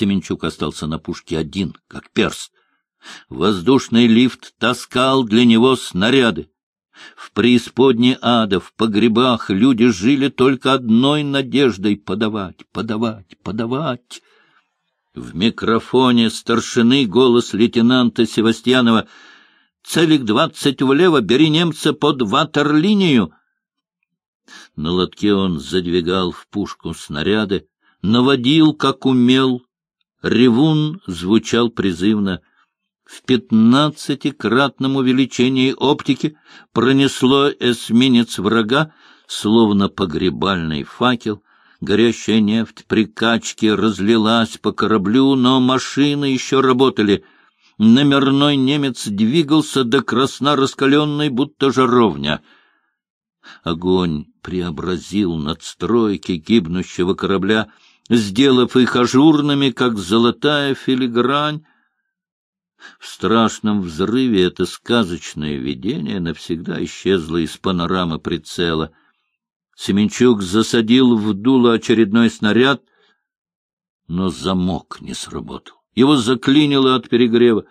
Семенчук остался на пушке один, как перст. Воздушный лифт таскал для него снаряды. В преисподней ада, в погребах люди жили только одной надеждой — подавать, подавать, подавать. В микрофоне старшины голос лейтенанта Севастьянова «Целик двадцать влево, бери немца под ватерлинию!» На лотке он задвигал в пушку снаряды, наводил, как умел. Ревун звучал призывно. В пятнадцатикратном увеличении оптики пронесло эсминец врага, словно погребальный факел. Горящая нефть при качке разлилась по кораблю, но машины еще работали. Номерной немец двигался до красна раскаленной, будто жаровня — Огонь преобразил надстройки гибнущего корабля, сделав их ажурными, как золотая филигрань. В страшном взрыве это сказочное видение навсегда исчезло из панорамы прицела. Семенчук засадил в дуло очередной снаряд, но замок не сработал. Его заклинило от перегрева.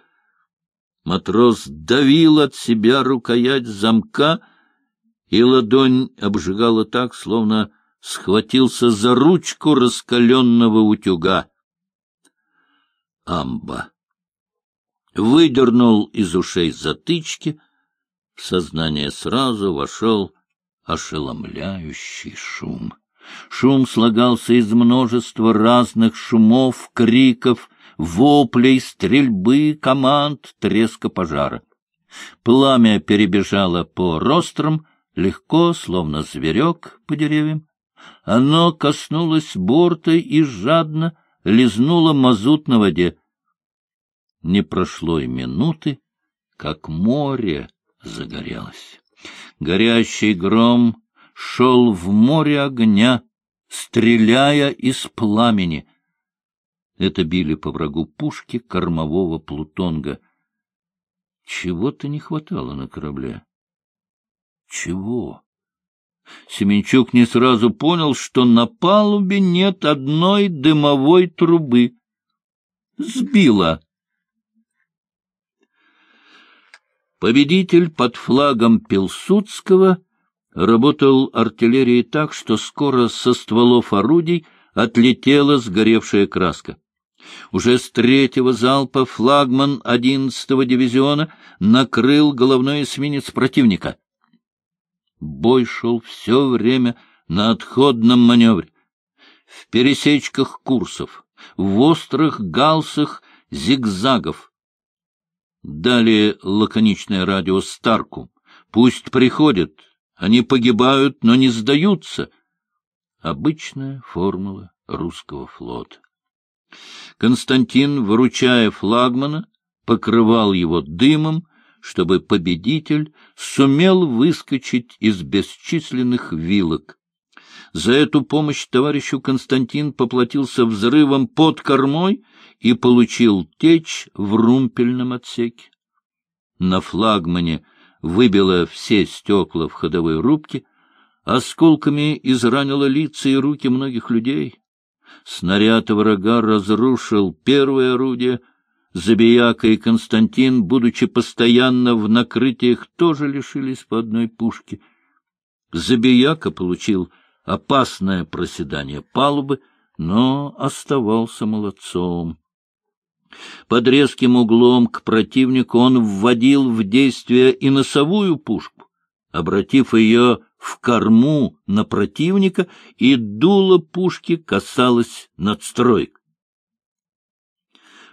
Матрос давил от себя рукоять замка — и ладонь обжигала так, словно схватился за ручку раскаленного утюга. Амба. Выдернул из ушей затычки, в сознание сразу вошел ошеломляющий шум. Шум слагался из множества разных шумов, криков, воплей, стрельбы, команд, треска пожара. Пламя перебежало по рострам, легко, словно зверек по деревьям. Оно коснулось борта и жадно лизнуло мазут на воде. Не прошло и минуты, как море загорелось. Горящий гром шел в море огня, стреляя из пламени. Это били по врагу пушки кормового плутонга. Чего-то не хватало на корабле. Чего? Семенчук не сразу понял, что на палубе нет одной дымовой трубы. Сбила. Победитель под флагом Пилсудского работал артиллерией так, что скоро со стволов орудий отлетела сгоревшая краска. Уже с третьего залпа флагман одиннадцатого дивизиона накрыл головной эсминец противника — Бой шел все время на отходном маневре, в пересечках курсов, в острых галсах зигзагов. Далее лаконичное радио Старку. «Пусть приходят, они погибают, но не сдаются». Обычная формула русского флота. Константин, выручая флагмана, покрывал его дымом, чтобы победитель сумел выскочить из бесчисленных вилок. За эту помощь товарищу Константин поплатился взрывом под кормой и получил течь в румпельном отсеке. На флагмане выбило все стекла в ходовой рубке, осколками изранило лица и руки многих людей. Снаряд врага разрушил первое орудие, Забияка и Константин, будучи постоянно в накрытиях, тоже лишились по одной пушки. Забияка получил опасное проседание палубы, но оставался молодцом. Под резким углом к противнику он вводил в действие и носовую пушку, обратив ее в корму на противника, и дуло пушки касалось надстроек.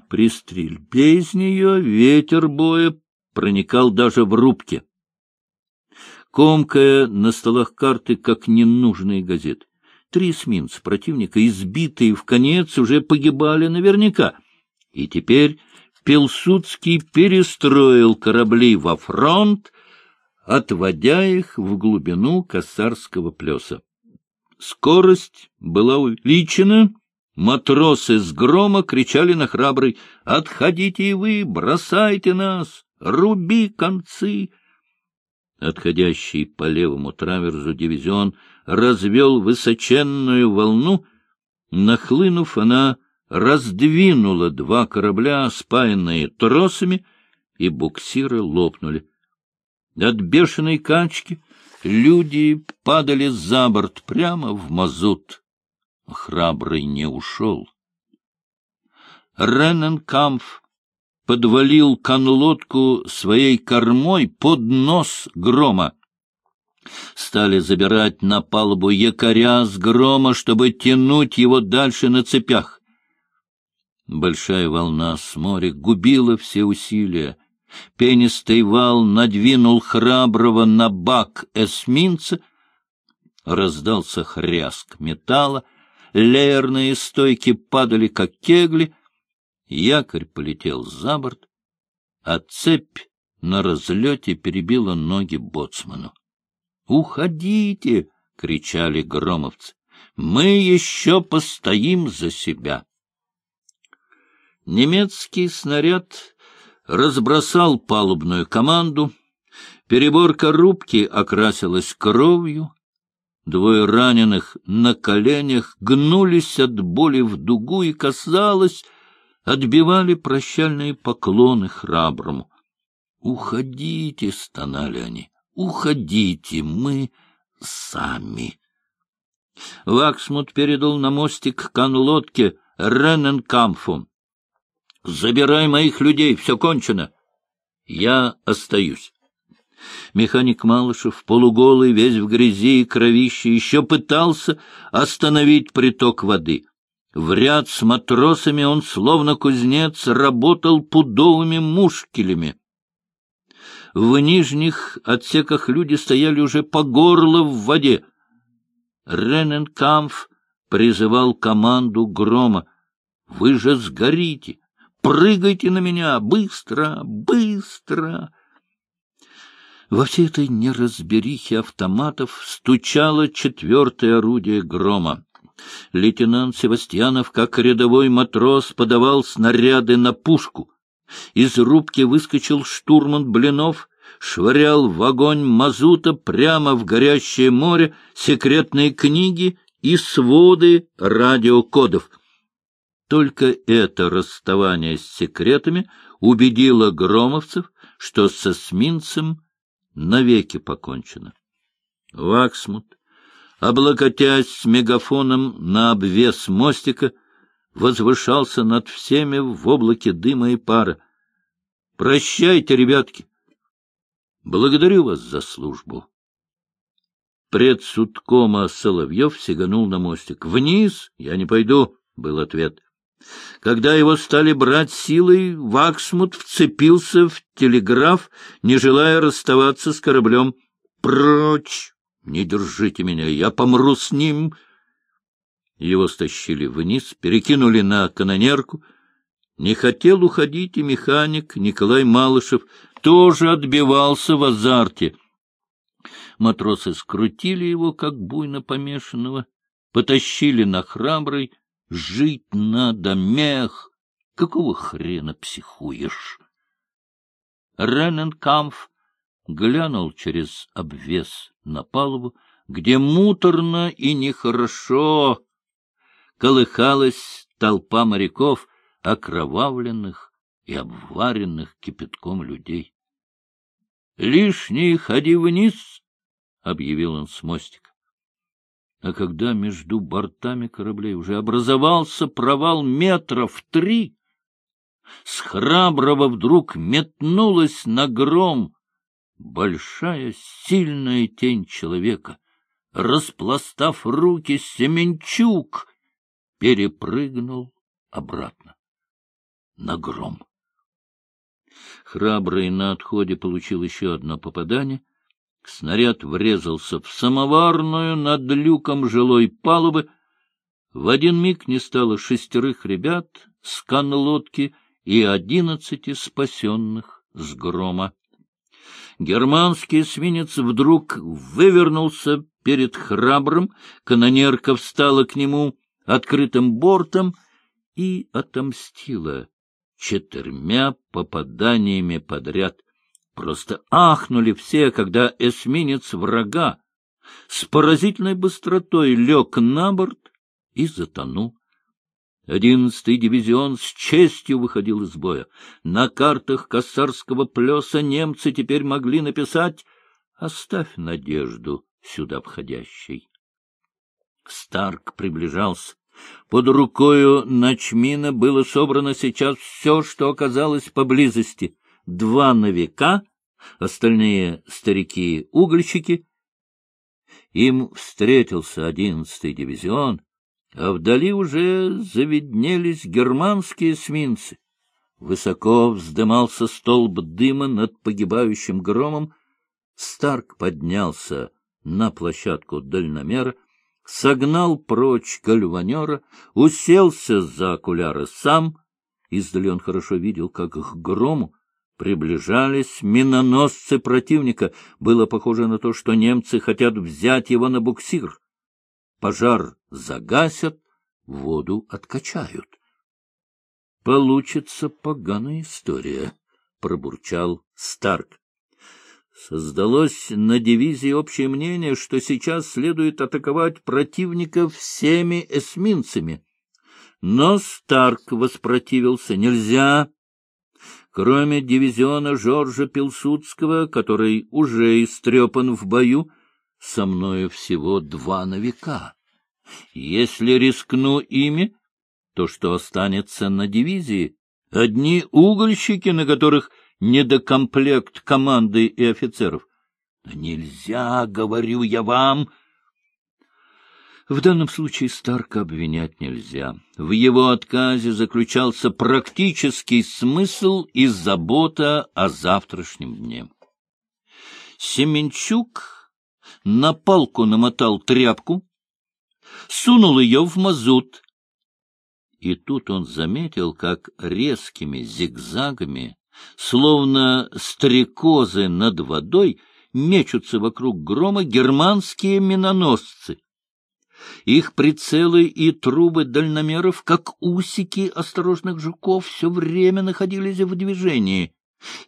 При стрельбе из нее ветер боя проникал даже в рубки. Комкая на столах карты, как ненужные газеты. Три эсминца противника, избитые в конец, уже погибали наверняка. И теперь Пилсудский перестроил корабли во фронт, отводя их в глубину Косарского плеса. Скорость была увеличена, Матросы с грома кричали на храбрый «Отходите и вы! Бросайте нас! Руби концы!» Отходящий по левому траверзу дивизион развел высоченную волну. Нахлынув, она раздвинула два корабля, спаянные тросами, и буксиры лопнули. От бешеной качки люди падали за борт прямо в мазут. Храбрый не ушел. Рененкамф подвалил конлодку своей кормой под нос грома. Стали забирать на палубу якоря с грома, чтобы тянуть его дальше на цепях. Большая волна с моря губила все усилия. Пенистый вал надвинул храброго на бак эсминца. Раздался хряск металла, леерные стойки падали, как кегли. Якорь полетел за борт, а цепь на разлете перебила ноги боцману. «Уходите!» — кричали громовцы. «Мы еще постоим за себя!» Немецкий снаряд разбросал палубную команду, переборка рубки окрасилась кровью, двое раненых на коленях гнулись от боли в дугу и, казалось, отбивали прощальные поклоны храброму. «Уходите!» — стонали они. «Уходите! Мы сами!» Ваксмут передал на мостик канлодке Рененкамфу. Забирай моих людей, все кончено. Я остаюсь. Механик Малышев, полуголый, весь в грязи и кровище, еще пытался остановить приток воды. В ряд с матросами он, словно кузнец, работал пудовыми мушкелями. В нижних отсеках люди стояли уже по горло в воде. Рененкамф призывал команду грома. — Вы же сгорите! Прыгайте на меня! Быстро! Быстро!» Во всей этой неразберихе автоматов стучало четвертое орудие грома. Лейтенант Севастьянов, как рядовой матрос, подавал снаряды на пушку. Из рубки выскочил штурман Блинов, швырял в огонь мазута прямо в горящее море секретные книги и своды радиокодов — только это расставание с секретами убедило громовцев, что со эсминцем навеки покончено. Ваксмут, облокотясь с мегафоном на обвес мостика, возвышался над всеми в облаке дыма и пара. — Прощайте, ребятки! Благодарю вас за службу. Предсудкома Соловьев сиганул на мостик. — Вниз я не пойду, — был ответ. Когда его стали брать силой, Ваксмут вцепился в телеграф, не желая расставаться с кораблем. «Прочь! Не держите меня, я помру с ним!» Его стащили вниз, перекинули на канонерку. Не хотел уходить и механик Николай Малышев, тоже отбивался в азарте. Матросы скрутили его, как буйно помешанного, потащили на храбрый, Жить надо, мех! Какого хрена психуешь? Рененкамф глянул через обвес на палубу, где муторно и нехорошо колыхалась толпа моряков, окровавленных и обваренных кипятком людей. — Лишний ходи вниз, — объявил он с мостика а когда между бортами кораблей уже образовался провал метров три, с храброго вдруг метнулась на гром большая сильная тень человека. Распластав руки, Семенчук перепрыгнул обратно на гром. Храбрый на отходе получил еще одно попадание — Снаряд врезался в самоварную над люком жилой палубы. В один миг не стало шестерых ребят с канлодки и одиннадцати спасенных с грома. Германский эсминец вдруг вывернулся перед храбрым, канонерка встала к нему открытым бортом и отомстила четырьмя попаданиями подряд. Просто ахнули все, когда эсминец врага с поразительной быстротой лег на борт и затонул. Одиннадцатый дивизион с честью выходил из боя. На картах Кассарского плеса немцы теперь могли написать «Оставь надежду сюда входящей». Старк приближался. Под рукою Начмина было собрано сейчас все, что оказалось поблизости. Два новика, остальные старики-угольщики. Им встретился одиннадцатый дивизион, а вдали уже завиднелись германские эсминцы. Высоко вздымался столб дыма над погибающим громом. Старк поднялся на площадку дальномера, согнал прочь гальванера, уселся за окуляры сам. Издали он хорошо видел, как к грому приближались миноносцы противника. Было похоже на то, что немцы хотят взять его на буксир. Пожар загасят, воду откачают. — Получится поганая история, — пробурчал Старк. Создалось на дивизии общее мнение, что сейчас следует атаковать противника всеми эсминцами. Но Старк воспротивился. Нельзя. Кроме дивизиона Жоржа Пилсудского, который уже истрепан в бою, со мною всего два новика. Если рискну ими, то что останется на дивизии? Одни угольщики, на которых недокомплект команды и офицеров. Нельзя, говорю я вам. В данном случае Старка обвинять нельзя. В его отказе заключался практический смысл и забота о завтрашнем дне. Семенчук на палку намотал тряпку, сунул ее в мазут. И тут он заметил, как резкими зигзагами Словно стрекозы над водой мечутся вокруг грома германские миноносцы. Их прицелы и трубы дальномеров, как усики осторожных жуков, все время находились в движении.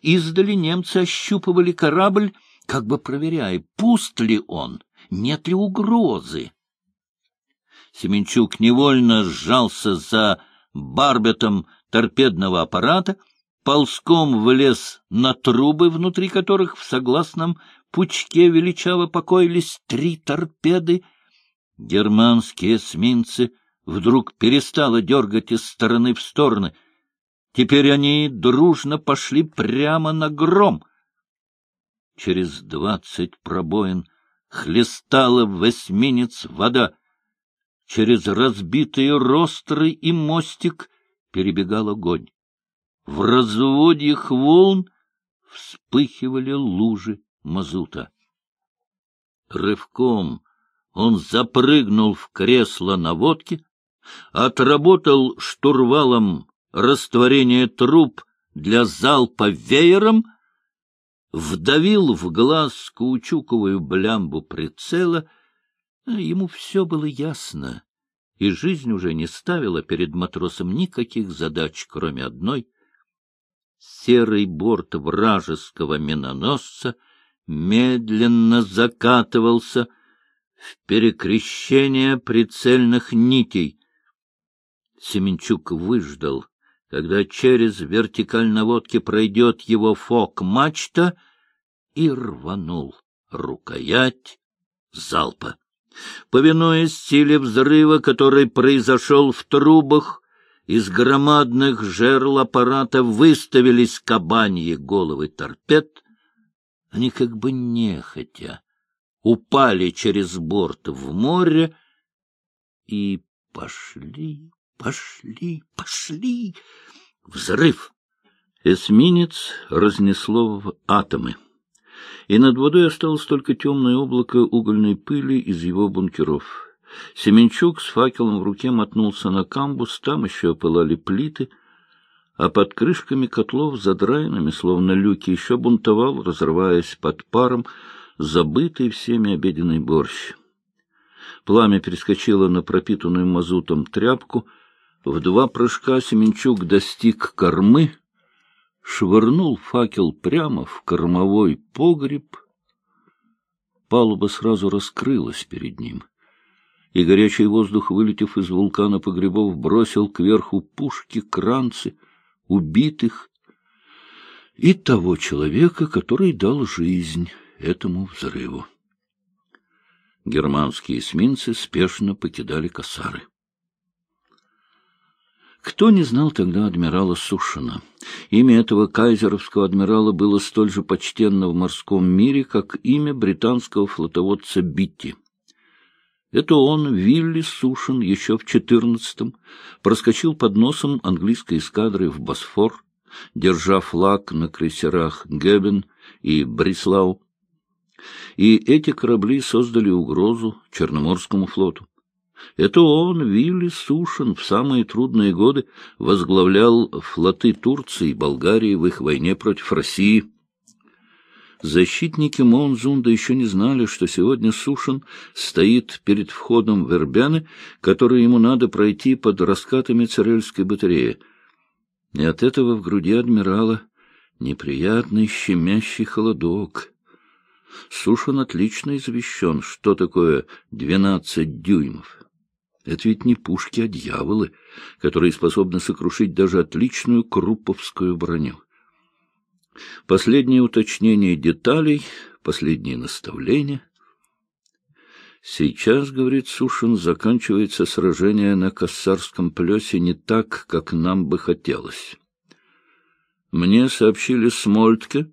Издали немцы ощупывали корабль, как бы проверяя, пуст ли он, нет ли угрозы. Семенчук невольно сжался за барбетом торпедного аппарата — ползком влез на трубы, внутри которых в согласном пучке величаво покоились три торпеды. Германские эсминцы вдруг перестало дергать из стороны в стороны. Теперь они дружно пошли прямо на гром. Через двадцать пробоин хлестала в эсминец вода. Через разбитые ростры и мостик перебегал огонь. В разводьях волн вспыхивали лужи мазута. Рывком он запрыгнул в кресло на водке, отработал штурвалом растворение труб для залпа веером, вдавил в глаз каучуковую блямбу прицела. Ему все было ясно, и жизнь уже не ставила перед матросом никаких задач, кроме одной — серый борт вражеского миноносца медленно закатывался перекрещение прицельных нитей. Семенчук выждал, когда через вертикаль наводки пройдет его фок-мачта, и рванул рукоять залпа. Повинуясь силе взрыва, который произошел в трубах, из громадных жерл аппарата выставились кабаньи головы торпед. Они как бы нехотя упали через борт в море и пошли, пошли, пошли. Взрыв! Эсминец разнесло в атомы, и над водой осталось только темное облако угольной пыли из его бункеров. Семенчук с факелом в руке мотнулся на камбус, там еще опылали плиты, а под крышками котлов, задраенными, словно люки, еще бунтовал, разрываясь под паром, забытый всеми обеденный борщ. Пламя перескочило на пропитанную мазутом тряпку. В два прыжка Семенчук достиг кормы, швырнул факел прямо в кормовой погреб. Палуба сразу раскрылась перед ним — и горячий воздух, вылетев из вулкана погребов, бросил кверху пушки, кранцы, убитых и того человека, который дал жизнь этому взрыву. Германские эсминцы спешно покидали Касары. Кто не знал тогда адмирала Сушина? Имя этого кайзеровского адмирала было столь же почтенно в морском мире, как имя британского флотоводца Битти. Это он, Вилли Сушин, еще в четырнадцатом, проскочил под носом английской эскадры в Босфор, держа флаг на крейсерах Гебен и Брислау. И эти корабли создали угрозу Черноморскому флоту. Это он, Вилли Сушин, в самые трудные годы возглавлял флоты Турции и Болгарии в их войне против России. Защитники Монзунда еще не знали, что сегодня Сушин стоит перед входом в Эрбяны, который ему надо пройти под раскатами Царельской батареи. И от этого в груди адмирала неприятный щемящий холодок. Сушин отлично извещен, что такое двенадцать дюймов. Это ведь не пушки, а дьяволы, которые способны сокрушить даже отличную круповскую броню. Последнее уточнение деталей, последние наставления. Сейчас, говорит Сушин, заканчивается сражение на Кассарском плесе не так, как нам бы хотелось. Мне сообщили с Мольтке,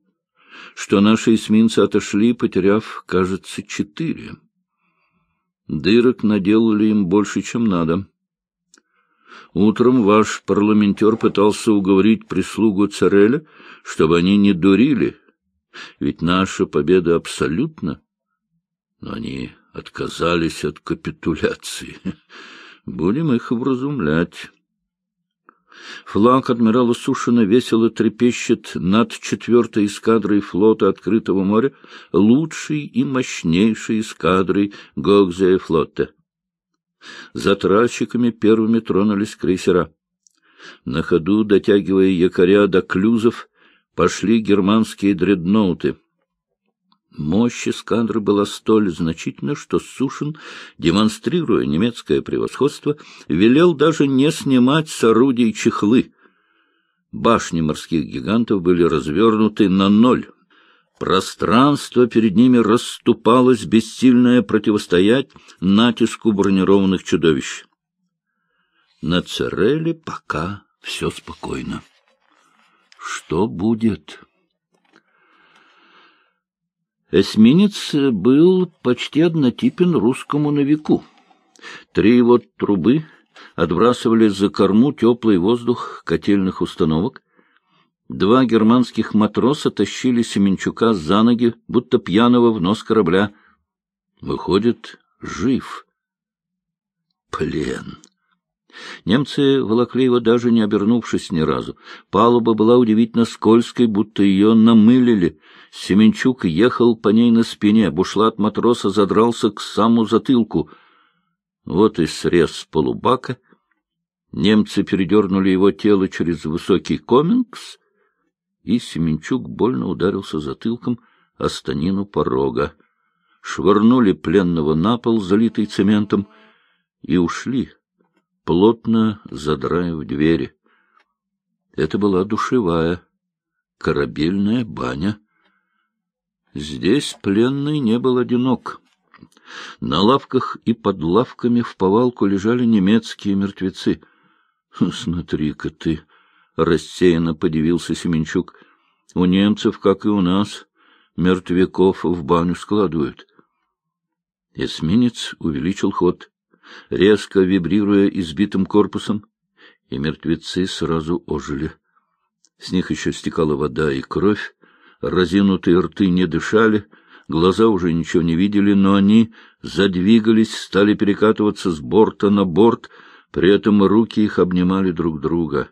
что наши эсминцы отошли, потеряв, кажется, четыре. Дырок наделали им больше, чем надо. Утром ваш парламентер пытался уговорить прислугу Цареля, чтобы они не дурили, ведь наша победа абсолютна. Но они отказались от капитуляции. Будем их вразумлять. Флаг адмирала Сушина весело трепещет над четвертой эскадрой флота открытого моря, лучшей и мощнейшей эскадрой Гогзея флота. За тральщиками первыми тронулись крейсера. На ходу, дотягивая якоря до клюзов, пошли германские дредноуты — Мощь эскадры была столь значительна, что Сушин, демонстрируя немецкое превосходство, велел даже не снимать с орудий чехлы. Башни морских гигантов были развернуты на ноль. Пространство перед ними расступалось, бессильное противостоять натиску бронированных чудовищ. На Цереле пока все спокойно. Что будет? Эсминец был почти однотипен русскому новику. Три его трубы отбрасывали за корму теплый воздух котельных установок. Два германских матроса тащили Семенчука за ноги, будто пьяного в нос корабля. Выходит, жив. Плен. Немцы волокли его, даже не обернувшись ни разу. Палуба была удивительно скользкой, будто ее намылили. Семенчук ехал по ней на спине, бушлат матроса задрался к самому затылку. Вот и срез полубака. Немцы передернули его тело через высокий комингс, и Семенчук больно ударился затылком о станину порога. Швырнули пленного на пол, залитый цементом, и ушли плотно задраив двери. Это была душевая, корабельная баня. Здесь пленный не был одинок. На лавках и под лавками в повалку лежали немецкие мертвецы. — Смотри-ка ты! — рассеянно подивился Семенчук. — У немцев, как и у нас, мертвяков в баню складывают. Эсминец увеличил ход резко вибрируя избитым корпусом, и мертвецы сразу ожили. С них еще стекала вода и кровь, разинутые рты не дышали, глаза уже ничего не видели, но они задвигались, стали перекатываться с борта на борт, при этом руки их обнимали друг друга.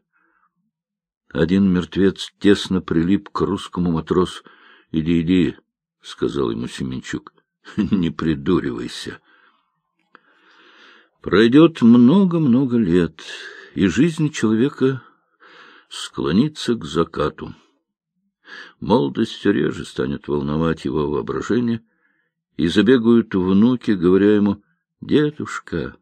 Один мертвец тесно прилип к русскому матросу. — Иди, иди, — сказал ему Семенчук, — не придуривайся. Пройдет много-много лет, и жизнь человека склонится к закату. Молодость реже станет волновать его воображение, и забегают внуки, говоря ему, Дедушка,